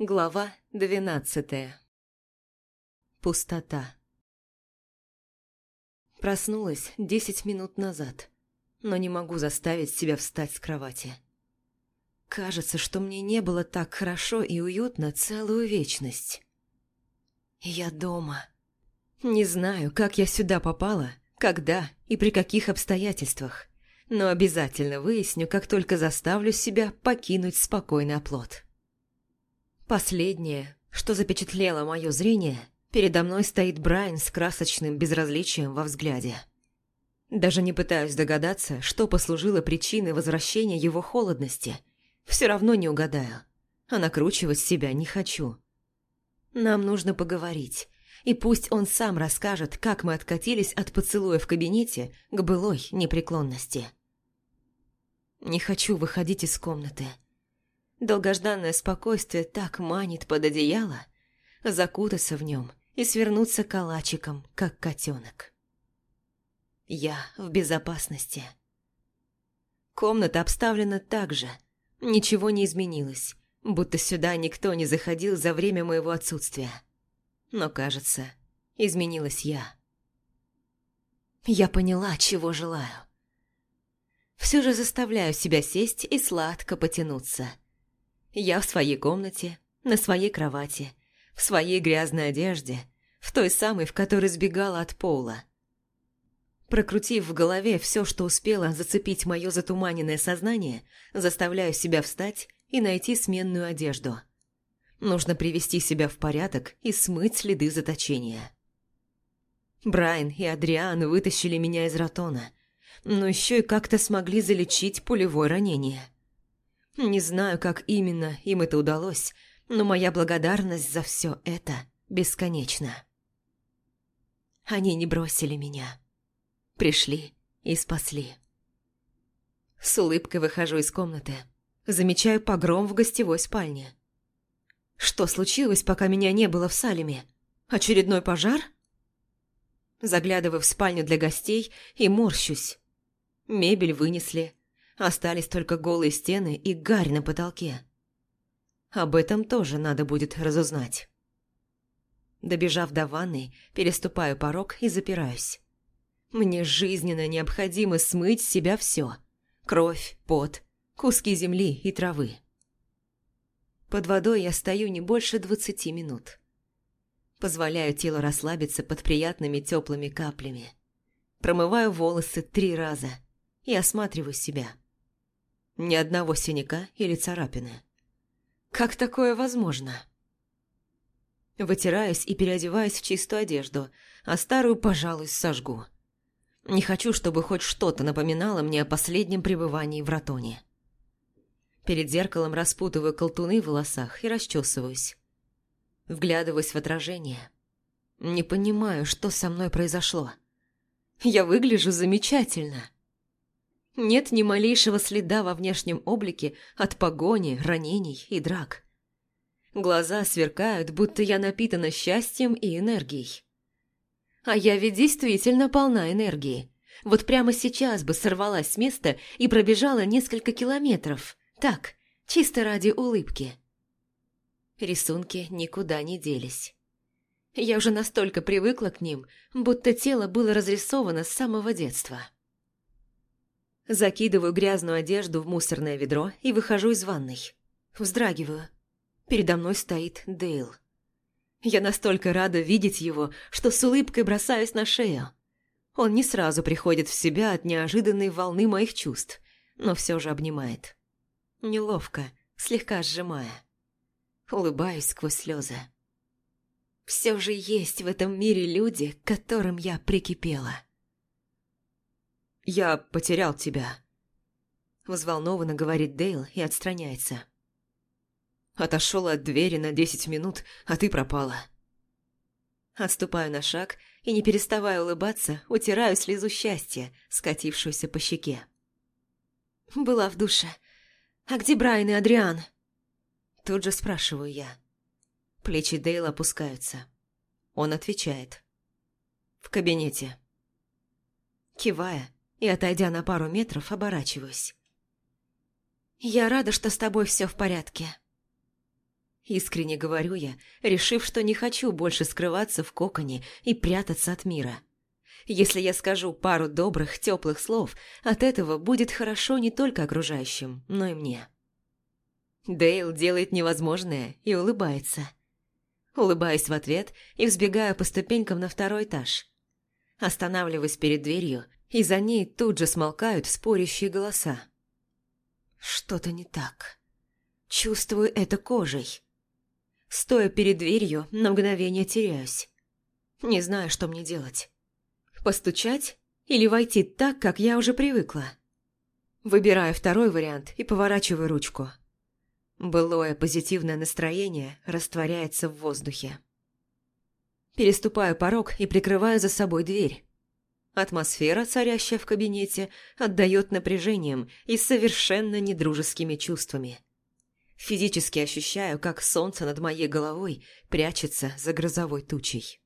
Глава двенадцатая Пустота Проснулась десять минут назад, но не могу заставить себя встать с кровати. Кажется, что мне не было так хорошо и уютно целую вечность. Я дома. Не знаю, как я сюда попала, когда и при каких обстоятельствах, но обязательно выясню, как только заставлю себя покинуть спокойный оплот. Последнее, что запечатлело мое зрение, передо мной стоит Брайан с красочным безразличием во взгляде. Даже не пытаюсь догадаться, что послужило причиной возвращения его холодности. Все равно не угадаю, а накручивать себя не хочу. Нам нужно поговорить, и пусть он сам расскажет, как мы откатились от поцелуя в кабинете к былой непреклонности. Не хочу выходить из комнаты. Долгожданное спокойствие так манит под одеяло, закутаться в нем и свернуться калачиком, как котенок. Я в безопасности. Комната обставлена так же, ничего не изменилось, будто сюда никто не заходил за время моего отсутствия. Но, кажется, изменилась я. Я поняла, чего желаю. Все же заставляю себя сесть и сладко потянуться – я в своей комнате, на своей кровати, в своей грязной одежде, в той самой, в которой сбегала от пола. Прокрутив в голове все, что успело зацепить мое затуманенное сознание, заставляю себя встать и найти сменную одежду. Нужно привести себя в порядок и смыть следы заточения. Брайан и Адриан вытащили меня из ратона, но еще и как-то смогли залечить пулевое ранение – не знаю, как именно им это удалось, но моя благодарность за все это бесконечна. Они не бросили меня. Пришли и спасли. С улыбкой выхожу из комнаты. Замечаю погром в гостевой спальне. Что случилось, пока меня не было в Салеме? Очередной пожар? Заглядываю в спальню для гостей и морщусь. Мебель вынесли, Остались только голые стены и гарь на потолке. Об этом тоже надо будет разузнать. Добежав до ванной, переступаю порог и запираюсь. Мне жизненно необходимо смыть с себя все: Кровь, пот, куски земли и травы. Под водой я стою не больше двадцати минут. Позволяю телу расслабиться под приятными теплыми каплями. Промываю волосы три раза и осматриваю себя. Ни одного синяка или царапины. Как такое возможно? Вытираюсь и переодеваюсь в чистую одежду, а старую, пожалуй, сожгу. Не хочу, чтобы хоть что-то напоминало мне о последнем пребывании в Ратоне. Перед зеркалом распутываю колтуны в волосах и расчесываюсь. Вглядываюсь в отражение. Не понимаю, что со мной произошло. Я выгляжу замечательно. Нет ни малейшего следа во внешнем облике от погони, ранений и драк. Глаза сверкают, будто я напитана счастьем и энергией. А я ведь действительно полна энергии. Вот прямо сейчас бы сорвалась с места и пробежала несколько километров. Так, чисто ради улыбки. Рисунки никуда не делись. Я уже настолько привыкла к ним, будто тело было разрисовано с самого детства. Закидываю грязную одежду в мусорное ведро и выхожу из ванной. Вздрагиваю. Передо мной стоит Дейл. Я настолько рада видеть его, что с улыбкой бросаюсь на шею. Он не сразу приходит в себя от неожиданной волны моих чувств, но все же обнимает. Неловко, слегка сжимая. Улыбаюсь сквозь слезы. Все же есть в этом мире люди, к которым я прикипела. «Я потерял тебя», – взволнованно говорит Дейл и отстраняется. Отошел от двери на десять минут, а ты пропала. Отступаю на шаг и, не переставая улыбаться, утираю слезу счастья, скатившуюся по щеке. Была в душе. «А где Брайан и Адриан?» Тут же спрашиваю я. Плечи Дейла опускаются. Он отвечает. «В кабинете». Кивая, и, отойдя на пару метров, оборачиваюсь. «Я рада, что с тобой все в порядке». Искренне говорю я, решив, что не хочу больше скрываться в коконе и прятаться от мира. Если я скажу пару добрых, теплых слов, от этого будет хорошо не только окружающим, но и мне. Дейл делает невозможное и улыбается. Улыбаюсь в ответ и взбегаю по ступенькам на второй этаж. Останавливаюсь перед дверью, и за ней тут же смолкают спорящие голоса. Что-то не так. Чувствую это кожей. Стоя перед дверью, на мгновение теряюсь. Не знаю, что мне делать. Постучать или войти так, как я уже привыкла? Выбираю второй вариант и поворачиваю ручку. Былое позитивное настроение растворяется в воздухе. Переступаю порог и прикрываю за собой дверь. Атмосфера, царящая в кабинете, отдает напряжением и совершенно недружескими чувствами. Физически ощущаю, как солнце над моей головой прячется за грозовой тучей.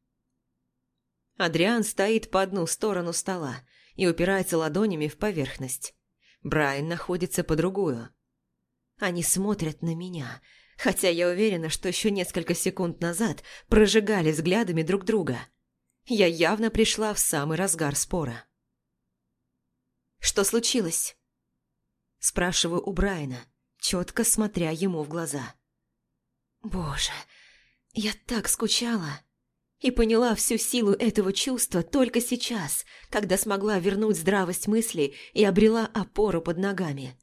Адриан стоит по одну сторону стола и упирается ладонями в поверхность. Брайан находится по другую. Они смотрят на меня, хотя я уверена, что еще несколько секунд назад прожигали взглядами друг друга. Я явно пришла в самый разгар спора. «Что случилось?» Спрашиваю у Брайана, четко смотря ему в глаза. «Боже, я так скучала!» и поняла всю силу этого чувства только сейчас, когда смогла вернуть здравость мысли и обрела опору под ногами.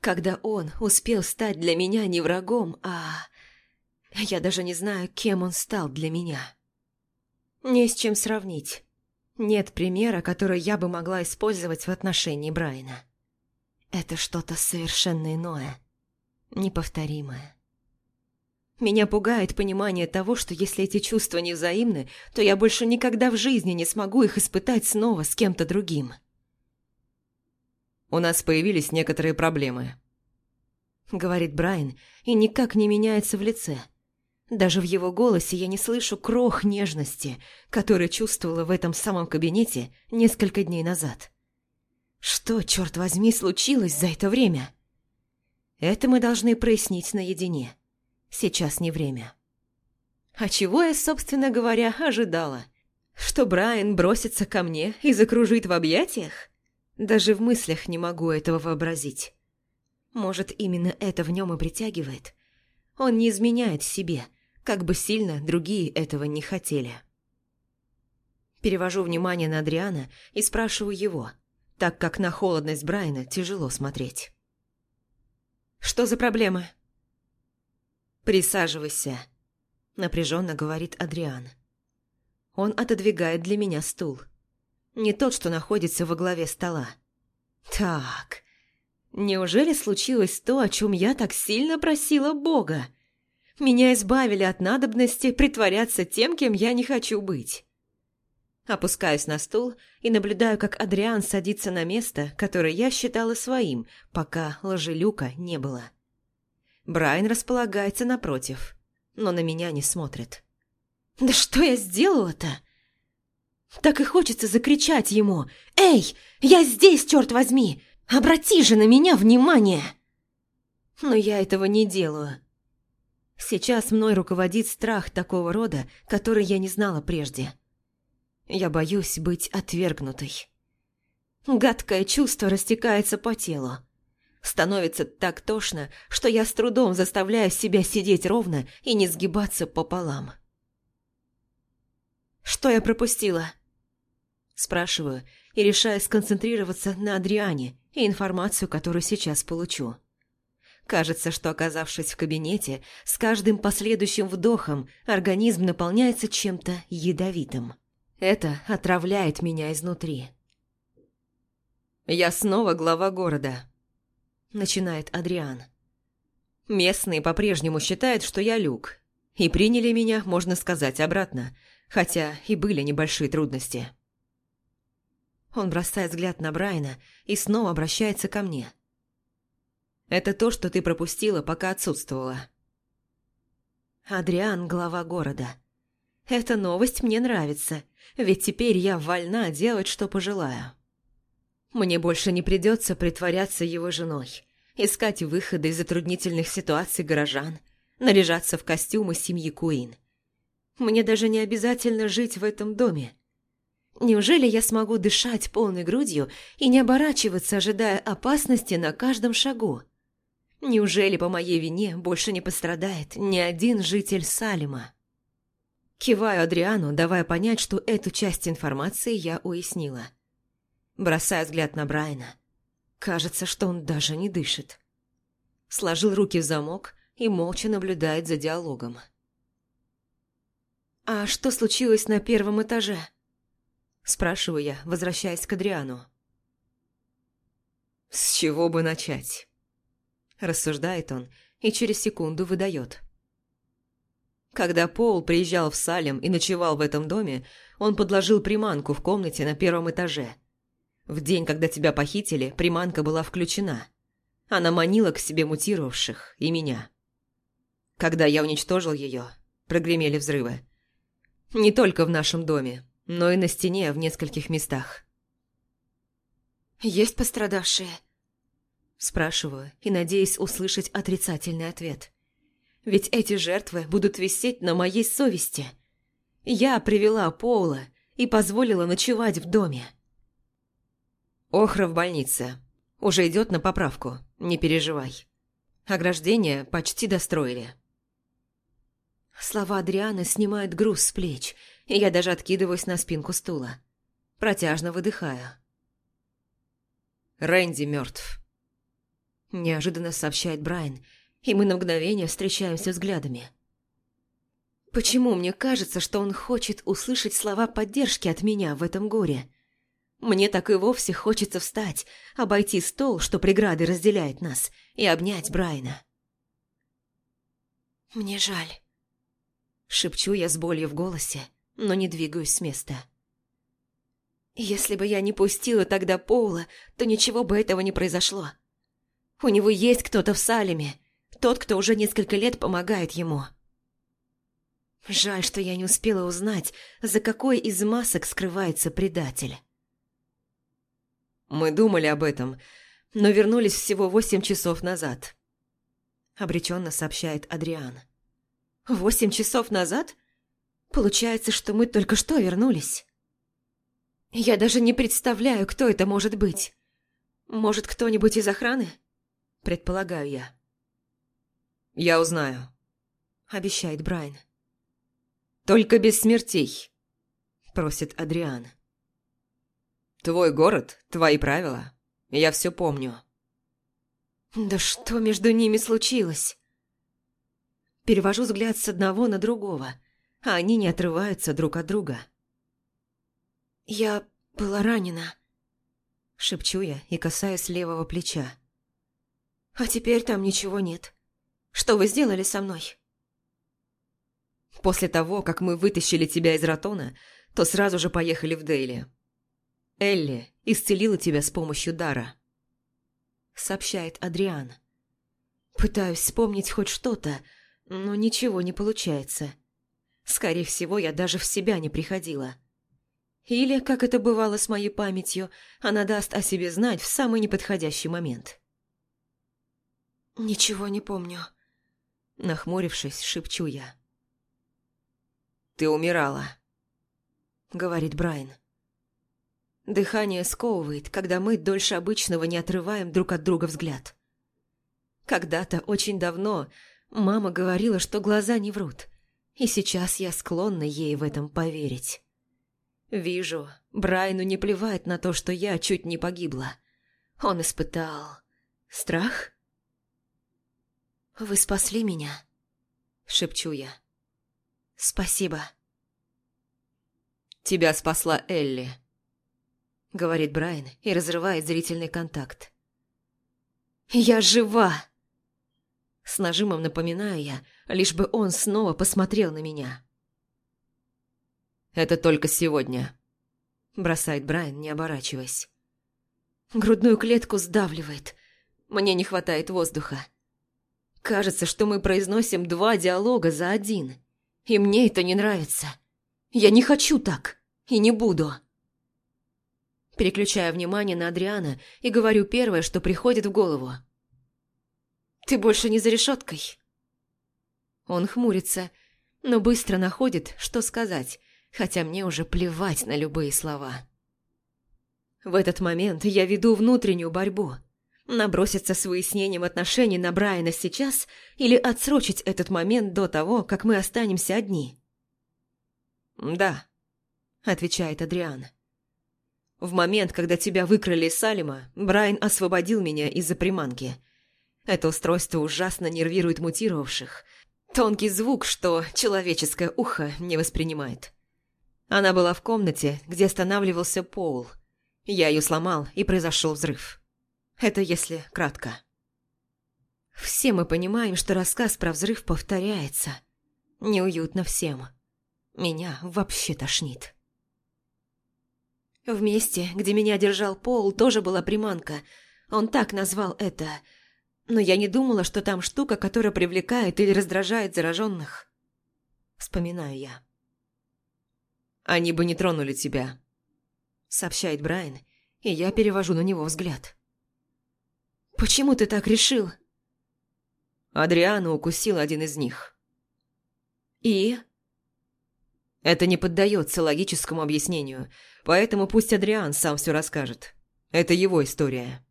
Когда он успел стать для меня не врагом, а... Я даже не знаю, кем он стал для меня. Не с чем сравнить. Нет примера, который я бы могла использовать в отношении Брайана. Это что-то совершенно иное, неповторимое. Меня пугает понимание того, что если эти чувства не взаимны, то я больше никогда в жизни не смогу их испытать снова с кем-то другим. «У нас появились некоторые проблемы», — говорит Брайан, и никак не меняется в лице. Даже в его голосе я не слышу крох нежности, который чувствовала в этом самом кабинете несколько дней назад. Что, черт возьми, случилось за это время? Это мы должны прояснить наедине. Сейчас не время. А чего я, собственно говоря, ожидала? Что Брайан бросится ко мне и закружит в объятиях? Даже в мыслях не могу этого вообразить. Может, именно это в нем и притягивает? Он не изменяет себе, как бы сильно другие этого не хотели. Перевожу внимание на Адриана и спрашиваю его, так как на холодность Брайана тяжело смотреть. «Что за проблемы?» «Присаживайся», – напряженно говорит Адриан. Он отодвигает для меня стул. Не тот, что находится во главе стола. Так, неужели случилось то, о чем я так сильно просила Бога? Меня избавили от надобности притворяться тем, кем я не хочу быть. Опускаюсь на стул и наблюдаю, как Адриан садится на место, которое я считала своим, пока ложелюка не было. Брайан располагается напротив, но на меня не смотрит. «Да что я сделала-то?» Так и хочется закричать ему «Эй, я здесь, черт возьми! Обрати же на меня внимание!» Но я этого не делаю. Сейчас мной руководит страх такого рода, который я не знала прежде. Я боюсь быть отвергнутой. Гадкое чувство растекается по телу. Становится так тошно, что я с трудом заставляю себя сидеть ровно и не сгибаться пополам. «Что я пропустила?» Спрашиваю и решаю сконцентрироваться на Адриане и информацию, которую сейчас получу. Кажется, что, оказавшись в кабинете, с каждым последующим вдохом организм наполняется чем-то ядовитым. Это отравляет меня изнутри. Я снова глава города начинает Адриан. Местные по-прежнему считают, что я люк, и приняли меня, можно сказать, обратно, хотя и были небольшие трудности. Он бросает взгляд на Брайана и снова обращается ко мне. «Это то, что ты пропустила, пока отсутствовала». Адриан – глава города. Эта новость мне нравится, ведь теперь я вольна делать, что пожелаю. Мне больше не придется притворяться его женой искать выходы из затруднительных ситуаций горожан, наряжаться в костюмы семьи Куин. Мне даже не обязательно жить в этом доме. Неужели я смогу дышать полной грудью и не оборачиваться, ожидая опасности на каждом шагу? Неужели по моей вине больше не пострадает ни один житель Салима? Киваю Адриану, давая понять, что эту часть информации я уяснила. Бросаю взгляд на Брайана. Кажется, что он даже не дышит. Сложил руки в замок и молча наблюдает за диалогом. «А что случилось на первом этаже?» Спрашиваю я, возвращаясь к Адриану. «С чего бы начать?» Рассуждает он и через секунду выдает. Когда Пол приезжал в Салем и ночевал в этом доме, он подложил приманку в комнате на первом этаже. В день, когда тебя похитили, приманка была включена. Она манила к себе мутировавших и меня. Когда я уничтожил ее, прогремели взрывы. Не только в нашем доме, но и на стене в нескольких местах. «Есть пострадавшие?» Спрашиваю и надеюсь услышать отрицательный ответ. Ведь эти жертвы будут висеть на моей совести. Я привела Поула и позволила ночевать в доме. Охра в больнице. Уже идет на поправку, не переживай. Ограждение почти достроили. Слова Адрианы снимают груз с плеч, и я даже откидываюсь на спинку стула. Протяжно выдыхаю. Рэнди мертв. Неожиданно сообщает Брайан, и мы на мгновение встречаемся взглядами. Почему мне кажется, что он хочет услышать слова поддержки от меня в этом горе? Мне так и вовсе хочется встать, обойти стол, что преграды разделяет нас, и обнять Брайна. «Мне жаль», — шепчу я с болью в голосе, но не двигаюсь с места. «Если бы я не пустила тогда Поула, то ничего бы этого не произошло. У него есть кто-то в Салеме, тот, кто уже несколько лет помогает ему. Жаль, что я не успела узнать, за какой из масок скрывается предатель. Мы думали об этом, но вернулись всего восемь часов назад. Обреченно сообщает Адриан. Восемь часов назад? Получается, что мы только что вернулись. Я даже не представляю, кто это может быть. Может, кто-нибудь из охраны? Предполагаю я. «Я узнаю», — обещает Брайан. «Только без смертей», — просит Адриан. «Твой город, твои правила. Я все помню». «Да что между ними случилось?» Перевожу взгляд с одного на другого, а они не отрываются друг от друга. «Я была ранена», — шепчу я и касаюсь левого плеча. «А теперь там ничего нет». Что вы сделали со мной?» «После того, как мы вытащили тебя из Ратона, то сразу же поехали в Дейли. Элли исцелила тебя с помощью дара», — сообщает Адриан. «Пытаюсь вспомнить хоть что-то, но ничего не получается. Скорее всего, я даже в себя не приходила. Или, как это бывало с моей памятью, она даст о себе знать в самый неподходящий момент». «Ничего не помню», Нахмурившись, шепчу я. «Ты умирала», — говорит Брайан. Дыхание сковывает, когда мы дольше обычного не отрываем друг от друга взгляд. Когда-то, очень давно, мама говорила, что глаза не врут, и сейчас я склонна ей в этом поверить. Вижу, Брайану не плевать на то, что я чуть не погибла. Он испытал страх? «Вы спасли меня», — шепчу я. «Спасибо». «Тебя спасла Элли», — говорит Брайан и разрывает зрительный контакт. «Я жива!» С нажимом напоминаю я, лишь бы он снова посмотрел на меня. «Это только сегодня», — бросает Брайан, не оборачиваясь. Грудную клетку сдавливает. Мне не хватает воздуха. Кажется, что мы произносим два диалога за один. И мне это не нравится. Я не хочу так. И не буду. Переключаю внимание на Адриана и говорю первое, что приходит в голову. «Ты больше не за решеткой?» Он хмурится, но быстро находит, что сказать, хотя мне уже плевать на любые слова. В этот момент я веду внутреннюю борьбу. Наброситься с выяснением отношений на Брайана сейчас или отсрочить этот момент до того, как мы останемся одни? «Да», – отвечает Адриан. «В момент, когда тебя выкрали из Салима, Брайан освободил меня из-за приманки. Это устройство ужасно нервирует мутировавших. Тонкий звук, что человеческое ухо не воспринимает. Она была в комнате, где останавливался Поул – я ее сломал, и произошел взрыв. Это если кратко. Все мы понимаем, что рассказ про взрыв повторяется. Неуютно всем. Меня вообще тошнит. В месте, где меня держал Пол, тоже была приманка. Он так назвал это. Но я не думала, что там штука, которая привлекает или раздражает зараженных. Вспоминаю я. Они бы не тронули тебя, сообщает Брайан, и я перевожу на него взгляд. «Почему ты так решил?» Адриана укусил один из них. «И?» Это не поддается логическому объяснению, поэтому пусть Адриан сам все расскажет. Это его история.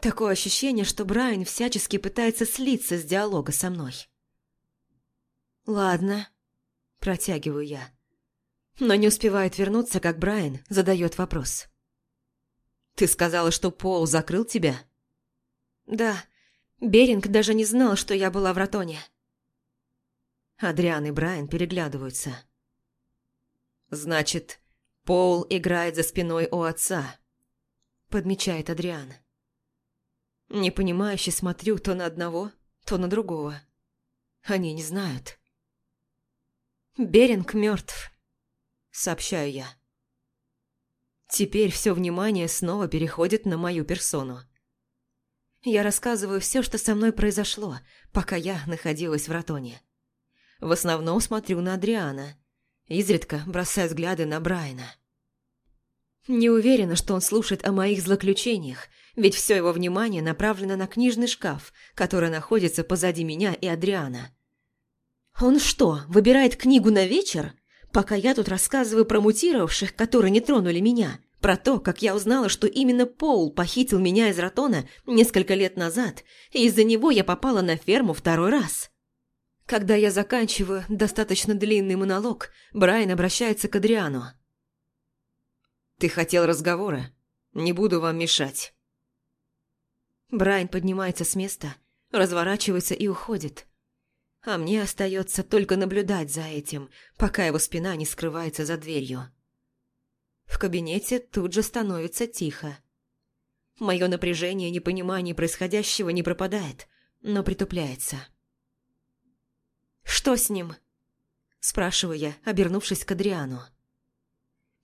Такое ощущение, что Брайан всячески пытается слиться с диалога со мной. «Ладно», – протягиваю я но не успевает вернуться, как Брайан задает вопрос. «Ты сказала, что Пол закрыл тебя?» «Да. Беринг даже не знал, что я была в Ратоне». Адриан и Брайан переглядываются. «Значит, Пол играет за спиной у отца», – подмечает Адриан. Непонимающе смотрю то на одного, то на другого. Они не знают. Беринг мертв сообщаю я. Теперь все внимание снова переходит на мою персону. Я рассказываю все, что со мной произошло, пока я находилась в Ратоне. В основном смотрю на Адриана, изредка бросая взгляды на Брайана. Не уверена, что он слушает о моих злоключениях, ведь все его внимание направлено на книжный шкаф, который находится позади меня и Адриана. Он что, выбирает книгу на вечер? Пока я тут рассказываю про мутировавших, которые не тронули меня, про то, как я узнала, что именно Пол похитил меня из Ратона несколько лет назад, и из-за него я попала на ферму второй раз. Когда я заканчиваю достаточно длинный монолог, Брайан обращается к Адриану. «Ты хотел разговора? Не буду вам мешать». Брайан поднимается с места, разворачивается и уходит а мне остается только наблюдать за этим, пока его спина не скрывается за дверью. В кабинете тут же становится тихо. Мое напряжение и непонимание происходящего не пропадает, но притупляется. «Что с ним?» – спрашиваю я, обернувшись к Адриану.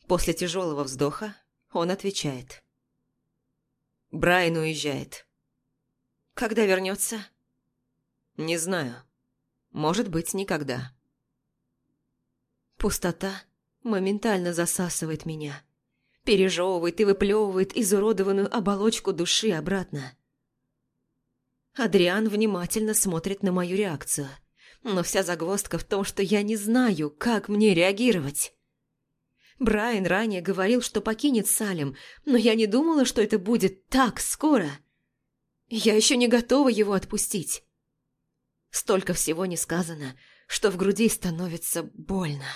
После тяжелого вздоха он отвечает. «Брайан уезжает». «Когда вернется?» «Не знаю». Может быть, никогда. Пустота моментально засасывает меня. Пережевывает и выплевывает изуродованную оболочку души обратно. Адриан внимательно смотрит на мою реакцию. Но вся загвоздка в том, что я не знаю, как мне реагировать. Брайан ранее говорил, что покинет Салем, но я не думала, что это будет так скоро. Я еще не готова его отпустить. Столько всего не сказано, что в груди становится больно.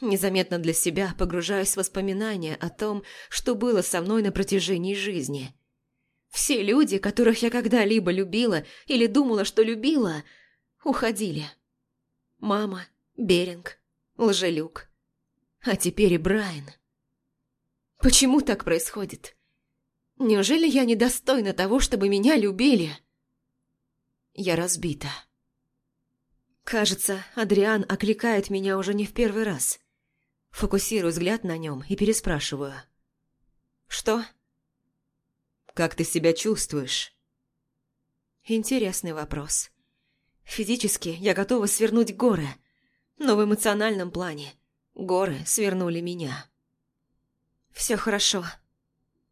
Незаметно для себя погружаюсь в воспоминания о том, что было со мной на протяжении жизни. Все люди, которых я когда-либо любила или думала, что любила, уходили. Мама, Беринг, Лжелюк. А теперь и Брайан. Почему так происходит? Неужели я недостойна того, чтобы меня любили?» Я разбита. Кажется, Адриан окликает меня уже не в первый раз. Фокусирую взгляд на нем и переспрашиваю. «Что?» «Как ты себя чувствуешь?» Интересный вопрос. Физически я готова свернуть горы, но в эмоциональном плане горы свернули меня. Все хорошо.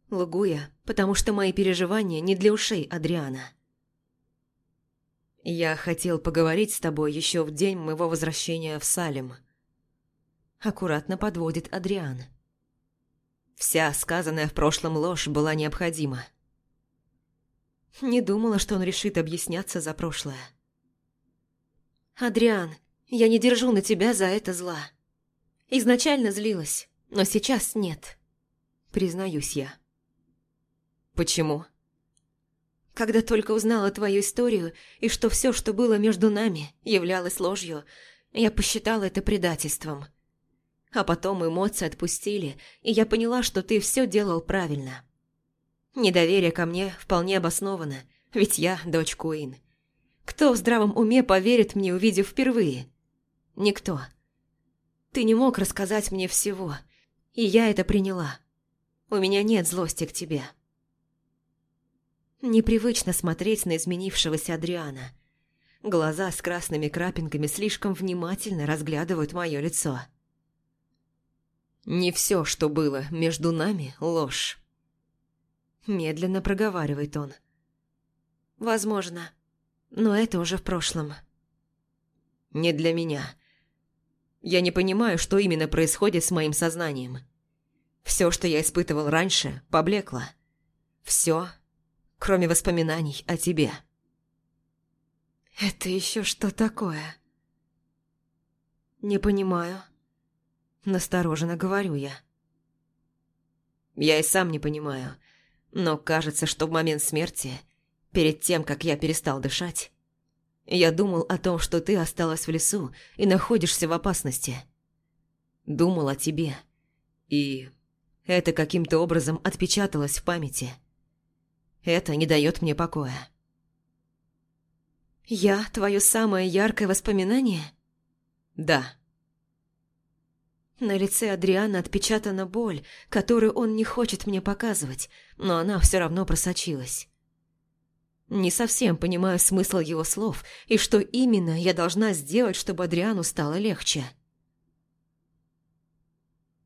Лгу я, потому что мои переживания не для ушей Адриана. Я хотел поговорить с тобой еще в день моего возвращения в Салем. Аккуратно подводит Адриан. Вся сказанная в прошлом ложь была необходима. Не думала, что он решит объясняться за прошлое. «Адриан, я не держу на тебя за это зла. Изначально злилась, но сейчас нет», — признаюсь я. «Почему?» Когда только узнала твою историю и что все, что было между нами, являлось ложью, я посчитала это предательством. А потом эмоции отпустили, и я поняла, что ты все делал правильно. Недоверие ко мне вполне обосновано, ведь я дочь Куин. Кто в здравом уме поверит мне, увидев впервые? Никто. Ты не мог рассказать мне всего, и я это приняла. У меня нет злости к тебе. Непривычно смотреть на изменившегося Адриана. Глаза с красными крапинками слишком внимательно разглядывают мое лицо. «Не все, что было между нами, ложь», – медленно проговаривает он. «Возможно, но это уже в прошлом». «Не для меня. Я не понимаю, что именно происходит с моим сознанием. Все, что я испытывал раньше, поблекло. Все кроме воспоминаний о тебе. Это еще что такое? Не понимаю. Настороженно говорю я. Я и сам не понимаю, но кажется, что в момент смерти, перед тем, как я перестал дышать, я думал о том, что ты осталась в лесу и находишься в опасности. Думал о тебе, и это каким-то образом отпечаталось в памяти – это не дает мне покоя. «Я твое самое яркое воспоминание?» «Да». На лице Адриана отпечатана боль, которую он не хочет мне показывать, но она все равно просочилась. Не совсем понимаю смысл его слов и что именно я должна сделать, чтобы Адриану стало легче.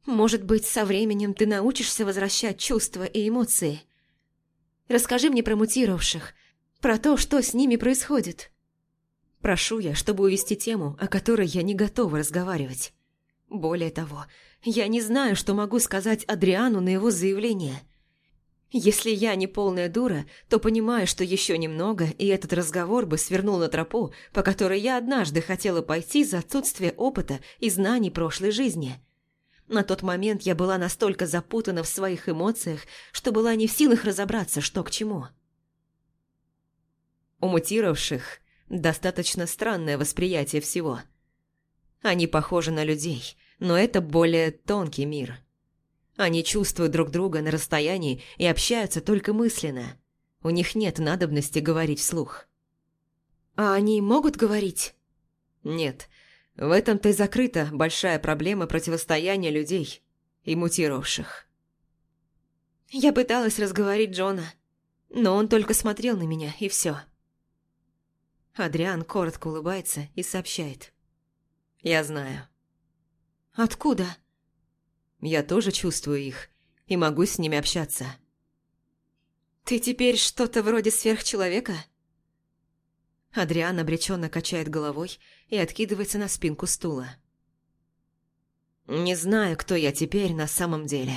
«Может быть, со временем ты научишься возвращать чувства и эмоции?» Расскажи мне про мутировавших, про то, что с ними происходит. Прошу я, чтобы увести тему, о которой я не готова разговаривать. Более того, я не знаю, что могу сказать Адриану на его заявление. Если я не полная дура, то понимаю, что еще немного, и этот разговор бы свернул на тропу, по которой я однажды хотела пойти за отсутствие опыта и знаний прошлой жизни – на тот момент я была настолько запутана в своих эмоциях, что была не в силах разобраться, что к чему. У мутировавших достаточно странное восприятие всего. Они похожи на людей, но это более тонкий мир. Они чувствуют друг друга на расстоянии и общаются только мысленно. У них нет надобности говорить вслух. «А они могут говорить?» «Нет, в этом-то и закрыта большая проблема противостояния людей и мутировавших. Я пыталась разговорить Джона, но он только смотрел на меня, и все. Адриан коротко улыбается и сообщает. «Я знаю». «Откуда?» «Я тоже чувствую их и могу с ними общаться». «Ты теперь что-то вроде сверхчеловека?» Адриан обреченно качает головой и откидывается на спинку стула. «Не знаю, кто я теперь на самом деле»,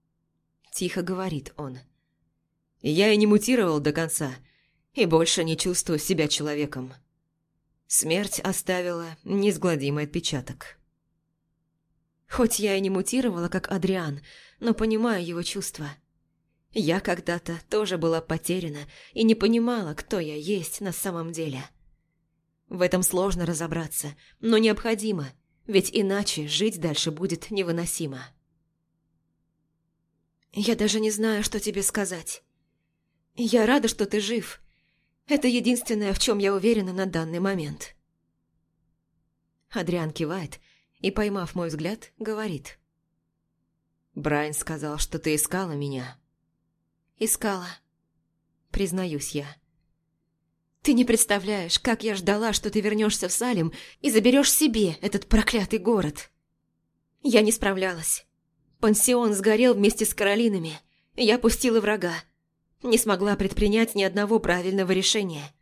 – тихо говорит он. «Я и не мутировал до конца, и больше не чувствую себя человеком. Смерть оставила неизгладимый отпечаток». Хоть я и не мутировала, как Адриан, но понимаю его чувства – я когда-то тоже была потеряна и не понимала, кто я есть на самом деле. В этом сложно разобраться, но необходимо, ведь иначе жить дальше будет невыносимо. Я даже не знаю, что тебе сказать. Я рада, что ты жив. Это единственное, в чем я уверена на данный момент. Адриан кивает и, поймав мой взгляд, говорит. «Брайан сказал, что ты искала меня». Искала. Признаюсь я. Ты не представляешь, как я ждала, что ты вернешься в Салим и заберешь себе этот проклятый город. Я не справлялась. Пансион сгорел вместе с Каролинами. Я пустила врага. Не смогла предпринять ни одного правильного решения.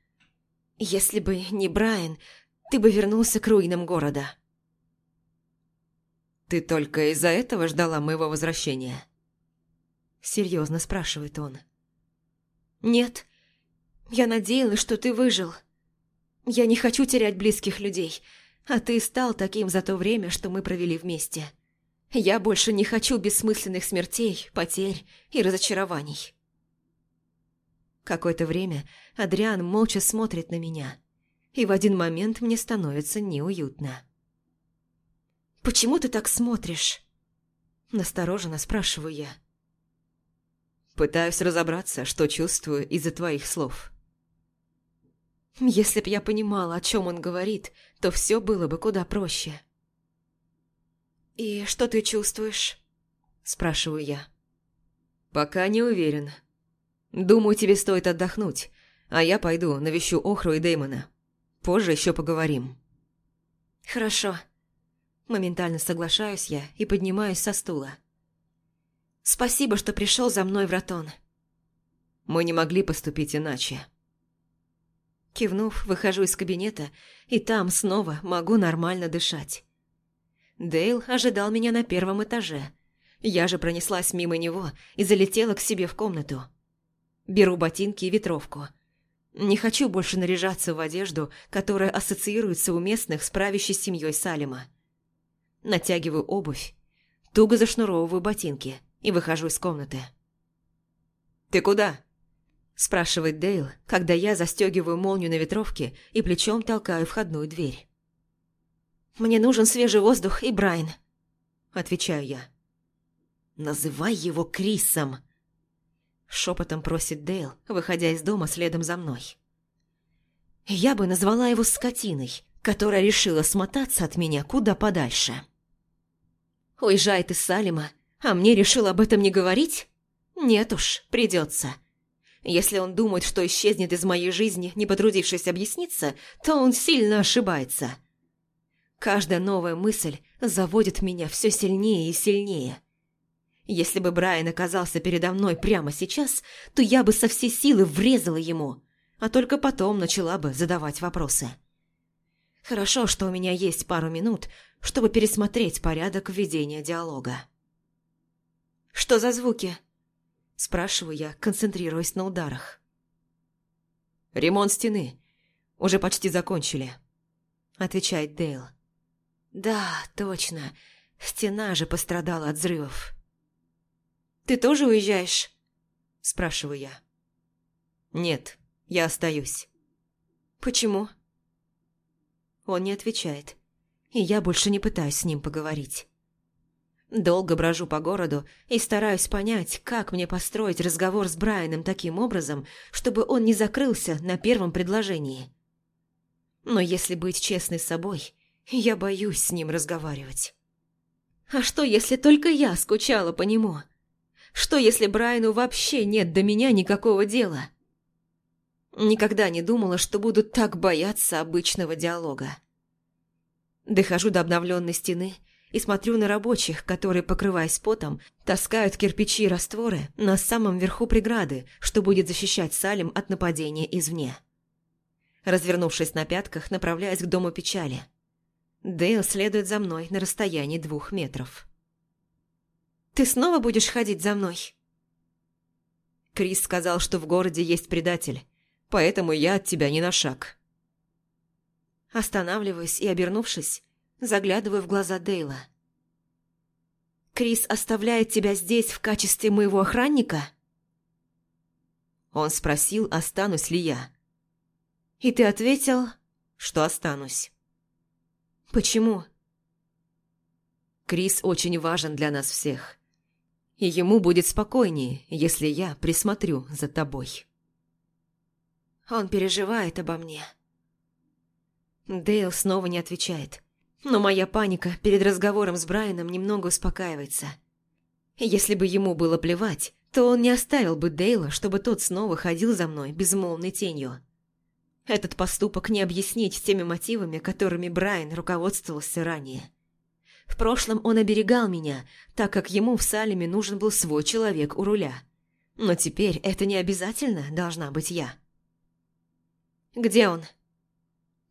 Если бы не Брайан, ты бы вернулся к руинам города. «Ты только из-за этого ждала моего возвращения?» Серьезно спрашивает он. «Нет, я надеялась, что ты выжил. Я не хочу терять близких людей, а ты стал таким за то время, что мы провели вместе. Я больше не хочу бессмысленных смертей, потерь и разочарований». Какое-то время Адриан молча смотрит на меня, и в один момент мне становится неуютно. «Почему ты так смотришь?» Настороженно спрашиваю я. Пытаюсь разобраться, что чувствую из-за твоих слов. Если б я понимала, о чем он говорит, то все было бы куда проще. «И что ты чувствуешь?» – спрашиваю я. «Пока не уверен. Думаю, тебе стоит отдохнуть, а я пойду навещу Охру и Дэймона. Позже еще поговорим». «Хорошо». Моментально соглашаюсь я и поднимаюсь со стула. «Спасибо, что пришел за мной в Ратон». «Мы не могли поступить иначе». Кивнув, выхожу из кабинета, и там снова могу нормально дышать. Дейл ожидал меня на первом этаже. Я же пронеслась мимо него и залетела к себе в комнату. Беру ботинки и ветровку. Не хочу больше наряжаться в одежду, которая ассоциируется у местных с правящей семьей Салима. Натягиваю обувь, туго зашнуровываю ботинки и выхожу из комнаты. «Ты куда?» – спрашивает Дейл, когда я застегиваю молнию на ветровке и плечом толкаю входную дверь. «Мне нужен свежий воздух и Брайан», – отвечаю я. «Называй его Крисом», – шепотом просит Дейл, выходя из дома следом за мной. «Я бы назвала его скотиной, которая решила смотаться от меня куда подальше». «Уезжает из Салима, а мне решил об этом не говорить? Нет уж, придется». Если он думает, что исчезнет из моей жизни, не потрудившись объясниться, то он сильно ошибается. Каждая новая мысль заводит меня все сильнее и сильнее. Если бы Брайан оказался передо мной прямо сейчас, то я бы со всей силы врезала ему, а только потом начала бы задавать вопросы. Хорошо, что у меня есть пару минут, чтобы пересмотреть порядок ведения диалога. «Что за звуки?» Спрашиваю я, концентрируясь на ударах. «Ремонт стены. Уже почти закончили», — отвечает Дейл. «Да, точно. Стена же пострадала от взрывов». «Ты тоже уезжаешь?» – спрашиваю я. «Нет, я остаюсь». «Почему?» Он не отвечает, и я больше не пытаюсь с ним поговорить. Долго брожу по городу и стараюсь понять, как мне построить разговор с Брайаном таким образом, чтобы он не закрылся на первом предложении. Но если быть честной с собой, я боюсь с ним разговаривать. А что, если только я скучала по нему? Что, если Брайану вообще нет до меня никакого дела? Никогда не думала, что буду так бояться обычного диалога. Дохожу до обновленной стены – и смотрю на рабочих, которые, покрываясь потом, таскают кирпичи и растворы на самом верху преграды, что будет защищать Салим от нападения извне. Развернувшись на пятках, направляюсь к дому печали. Дейл следует за мной на расстоянии двух метров. «Ты снова будешь ходить за мной?» Крис сказал, что в городе есть предатель, поэтому я от тебя не на шаг. Останавливаюсь и, обернувшись, Заглядываю в глаза Дейла. «Крис оставляет тебя здесь в качестве моего охранника?» Он спросил, останусь ли я. «И ты ответил, что останусь». «Почему?» Крис очень важен для нас всех. И ему будет спокойнее, если я присмотрю за тобой. Он переживает обо мне. Дейл снова не отвечает. Но моя паника перед разговором с Брайаном немного успокаивается. Если бы ему было плевать, то он не оставил бы Дейла, чтобы тот снова ходил за мной безмолвной тенью. Этот поступок не объяснить теми мотивами, которыми Брайан руководствовался ранее. В прошлом он оберегал меня, так как ему в Салеме нужен был свой человек у руля. Но теперь это не обязательно должна быть я. «Где он?»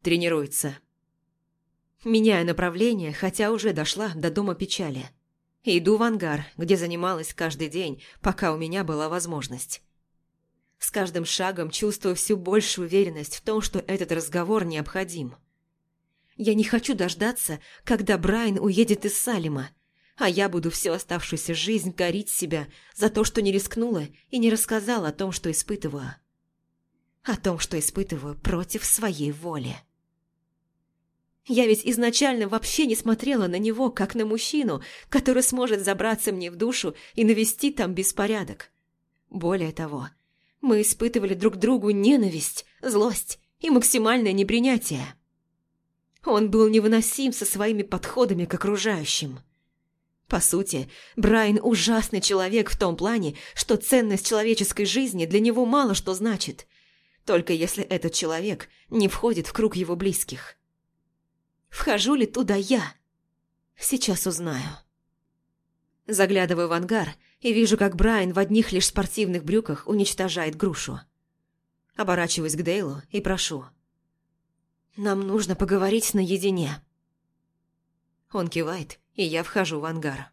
тренируется. Меняю направление, хотя уже дошла до дома печали. Иду в ангар, где занималась каждый день, пока у меня была возможность. С каждым шагом чувствую всю большую уверенность в том, что этот разговор необходим. Я не хочу дождаться, когда Брайан уедет из Салима, а я буду всю оставшуюся жизнь корить себя за то, что не рискнула и не рассказала о том, что испытываю. О том, что испытываю против своей воли. Я ведь изначально вообще не смотрела на него, как на мужчину, который сможет забраться мне в душу и навести там беспорядок. Более того, мы испытывали друг другу ненависть, злость и максимальное непринятие. Он был невыносим со своими подходами к окружающим. По сути, Брайан ужасный человек в том плане, что ценность человеческой жизни для него мало что значит, только если этот человек не входит в круг его близких. Вхожу ли туда я? Сейчас узнаю. Заглядываю в ангар и вижу, как Брайан в одних лишь спортивных брюках уничтожает грушу. Оборачиваюсь к Дейлу и прошу. «Нам нужно поговорить наедине». Он кивает, и я вхожу в ангар.